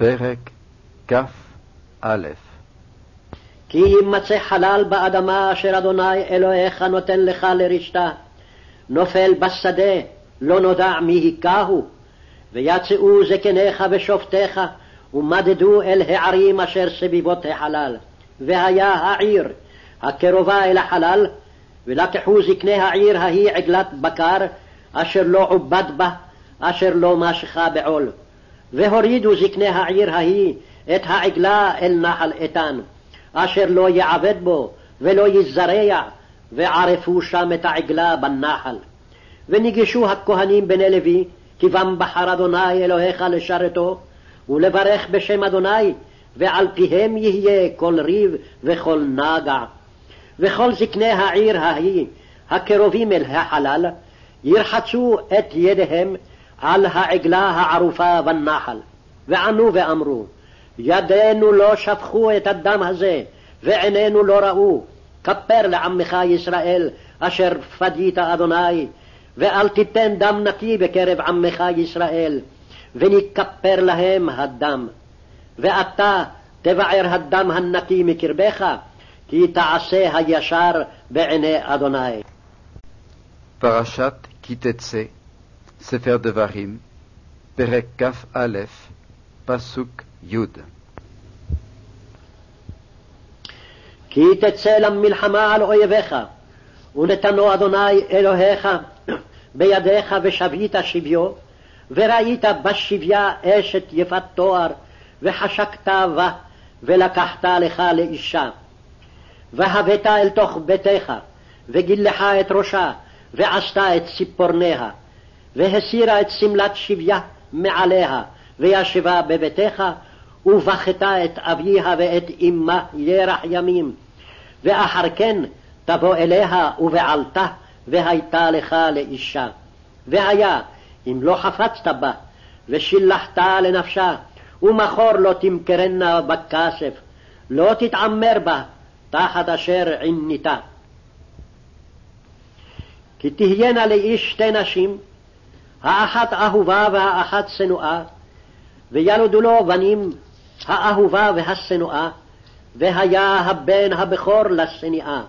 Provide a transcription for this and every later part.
פרק כ"א כי יימצא חלל באדמה אשר אדוני אלוהיך נותן לך לרשתה, נופל בשדה, לא נודע מי היכהו, ויצאו זקניך ושופטיך, ומדדו אל הערים אשר סביבות החלל. והיה העיר הקרובה אל החלל, ולקחו זקני העיר ההיא עגלת בקר, אשר לא עובד בה, אשר לא משכה בעול. והורידו זקני העיר ההיא את העגלה אל נחל איתן, אשר לא יעבד בו ולא יזרע, וערפו שם את העגלה בנחל. וניגשו הכהנים בני לוי, כי בם בחר אדוני אלוהיך לשרתו, ולברך בשם אדוני, ועל פיהם יהיה כל ריב וכל נגע. וכל זקני העיר ההיא, הקרובים אל החלל, ירחצו את ידיהם על העגלה הערופה בנחל. וענו ואמרו, ידינו לא שפכו את הדם הזה, ועינינו לא ראו. כפר לעמך ישראל, אשר פדית אדוני, ואל תיתן דם נקי בקרב עמך ישראל, ונכפר להם הדם. ואתה תבער הדם הנקי מקרבך, כי תעשה הישר בעיני אדוני. פרשת כי תצא, ספר דברים, פרק כ"א, פסוק י' כי תצא למלחמה על אויביך, ונתנו אדוני אלוהיך בידיך ושבית שביו, וראית בשביה אשת יפת תואר, וחשקת בה, ולקחת לך לאישה. והבאת אל תוך ביתך, וגילחה את ראשה, ועשתה את ציפורניה, והסירה את שמלת שביה מעליה, וישבה בביתך, ובכתה את אביה ואת אמה ירח ימים. ואחר כן תבוא אליה ובעלתה, והייתה לך לאישה. והיה, אם לא חפצת בה, ושילחת לנפשה, ומכור לא תמכרנה בכסף, לא תתעמר בה, תחת אשר עיניתה. כי תהיינה לאיש שתי נשים, האחת אהובה והאחת שנואה, וילדו לו בנים האהובה והשנואה, והיה הבן הבכור לשנאה.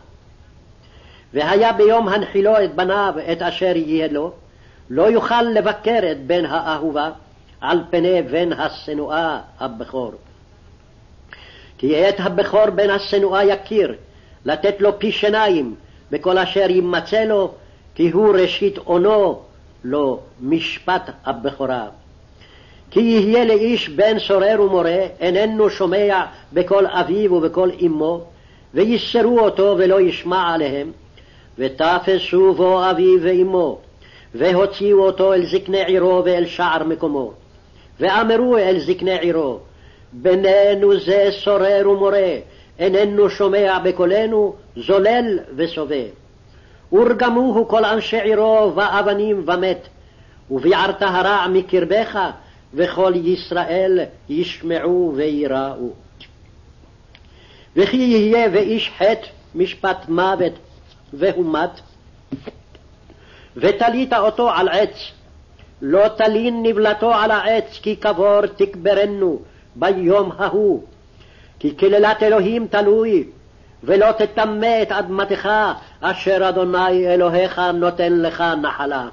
והיה ביום הנחילו את בניו את אשר יהיה לו, לא יוכל לבקר את בן האהובה על פני בן השנואה הבכור. כי את הבכור בן השנואה יכיר, לתת לו פי שיניים בכל אשר יימצא לו, כי הוא ראשית אונו לו משפט הבכורה. כי יהיה לאיש בן סורר ומורה, איננו שומע בקול אביו ובקול אמו, ויסרו אותו ולא ישמע עליהם, ותפסו בו אביו ואמו, והוציאו אותו אל זקני עירו ואל שער מקומו. ואמרו אל זקני עירו, בנינו זה סורר ומורה, איננו שומע בקולנו, זולל וסובב. ורגמוהו כל אנשי עירו ואבנים ומת, וביערת הרע מקרבך, וכל ישראל ישמעו וייראו. וכי יהיה ואיש חטא משפט מוות והומת, ותלית אותו על עץ, לא תלין נבלתו על העץ, כי קבור תקברנו ביום ההוא. כי קללת אלוהים תלוי, ולא תטמא את אדמתך, אשר אדוני אלוהיך נותן לך נחלה.